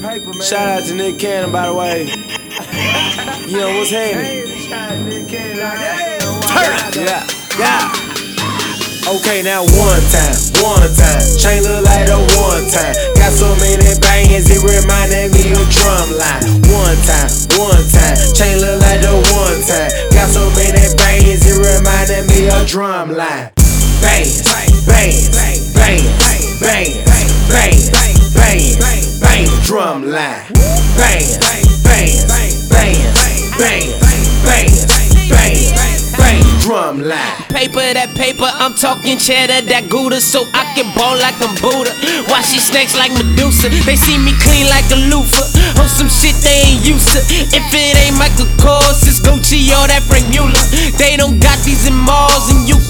paper, man. Shout out to Nick Cannon, by the way. you know what's happening? Hey, shout out to Nick Cannon. Like, hey, Turn. Yeah, yeah. Okay, now one time, one time. Chain look like a one time. Got so many bangs, it reminded me of drum line. One time, one time. Chain look like the one time. Got so many bangs, it reminded me of drum line. Bangs, bangs, bangs, bangs, bangs, drum line. Bangs, bangs, bangs, bangs, bangs, bangs, bangs, bangs, drum line. Paper, that paper, I'm talking cheddar, that Gouda, so I can ball like I'm Buddha. Why she snakes like Medusa? They see me clean like a loofah. On some shit they ain't used to. If it ain't Michael Kors, it's Gucci or that Frank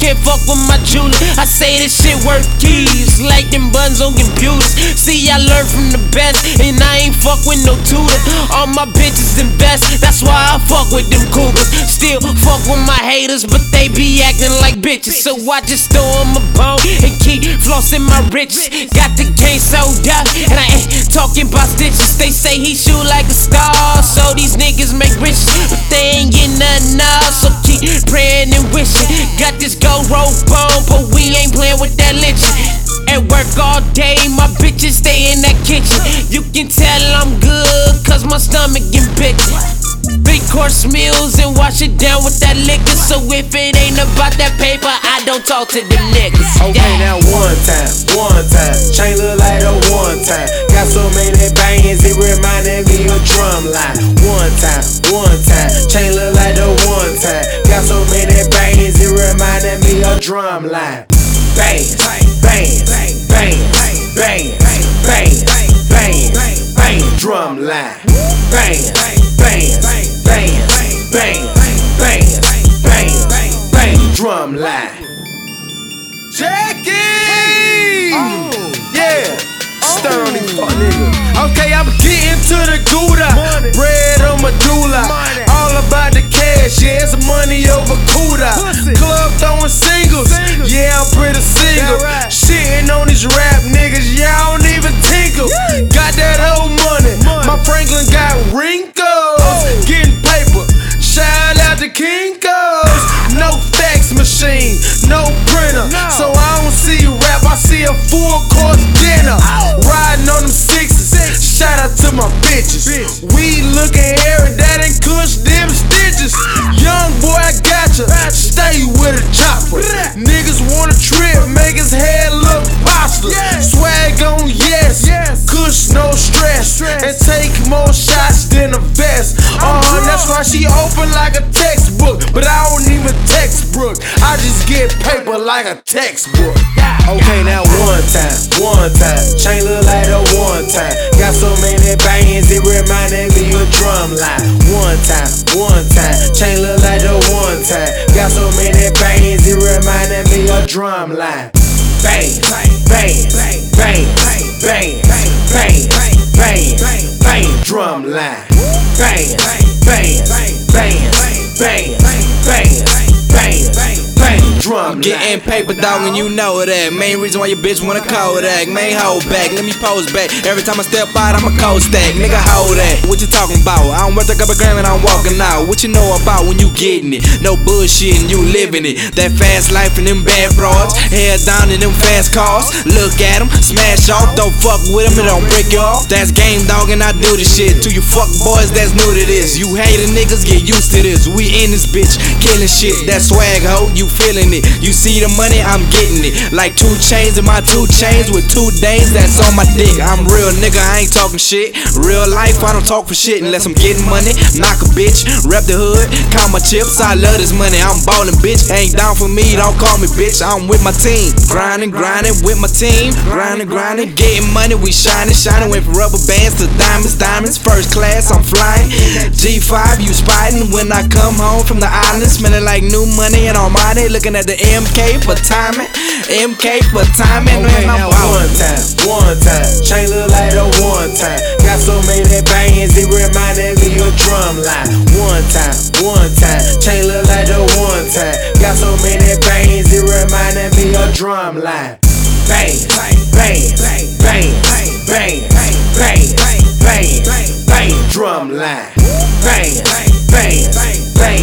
can't fuck with my jeweler. I say this shit worth keys, like them buns on computers. See, I learned from the best, and I ain't fuck with no tutor. All my bitches invest, that's why I fuck with them cougars. Still fuck with my haters, but they be acting like bitches. So I just throw them a bone and keep flossing my riches. Got the game sold out, and I ain't talking about stitches. They say he shoot like a star, so these niggas make riches, but they ain't getting nothing else. So praying and wishing. Got this gold rope on, but we ain't playing with that lynching. At work all day, my bitches stay in that kitchen. You can tell I'm good, cause my stomach get big. Big course meals and wash it down with that liquor. So if it ain't about that paper, I don't talk to them niggas. Okay, now one time, one time. Chain look like a one time. Got so many bangs, it reminded Bang, bang, bang, bang, bang, bang, bang, drum line. Jackie! Oh. Yeah. Stir on these fuck niggas. Okay, I'm getting to the Gouda. Money. Bread on medulla. Money. All about the cash, yeah, it's money over Cuda. Club throwing singles. Singles. Yeah, I'm pretty single. No. So I don't see rap, I see a full course dinner. Riding on them sixes. Shout out to my bitches. Bitch. We looking hairy, that ain't cush them stitches. Young boy, I gotcha. Stay with a chopper. Niggas wanna trip, make his like a textbook. Okay, now one time, one time. Chain look like a one time. Got so many bangs, it reminded me of drum line. One time, one time. Chain look like the one time. Got so many bangs, it reminded me of drum line. Bang, bang, bang, bang, bang, bang, bang, bang, drum line. Bang, bang, bang, bang, bang, bang, Getting paper, dog, and you know that. Main reason why your bitch wanna Kodak. Main hold back, let me pose back. Every time I step out, I'm a cold stack. Nigga, hold that. What you talking about? I don't worth a couple gram and I'm walking out. What you know about when you getting it? No bullshit and you living it. That fast life and them bad broads. Head down in them fast cars. Look at them, smash off. Don't fuck with them, it don't break you off. That's game, dog, and I do this shit. To you fuck boys that's new to this. You hating niggas, get used to this. We in this bitch, killing shit. That swag, ho, you feeling it. You see the money, I'm getting it. Like two chains in my two chains with two days that's on my dick. I'm real nigga, I ain't talking shit. Real life, I don't talk for shit unless I'm getting money. Knock a bitch, rep the hood, count my chips. I love this money, I'm ballin', bitch. Ain't down for me, don't call me bitch. I'm with my team, grinding, grinding with my team, grinding, grinding, getting money. We shining, shining. Went from rubber bands to diamonds, diamonds. First class, I'm flying. G5, you spotting when I come home from the island, smelling like new money and Armani. Looking at the MK for timing, MK for timing. Okay, Man, I'm one time, one time. Chain look like a one time. Got so many bangs, it reminded me of drum line. One time, one time. Chain look like the one time. Got so many bangs, it reminded me of drum line. Bang, bang, bang, bang, bang, bang, bang, drum line. Bang, bang, bang, bang, bang, bang, bang, bang,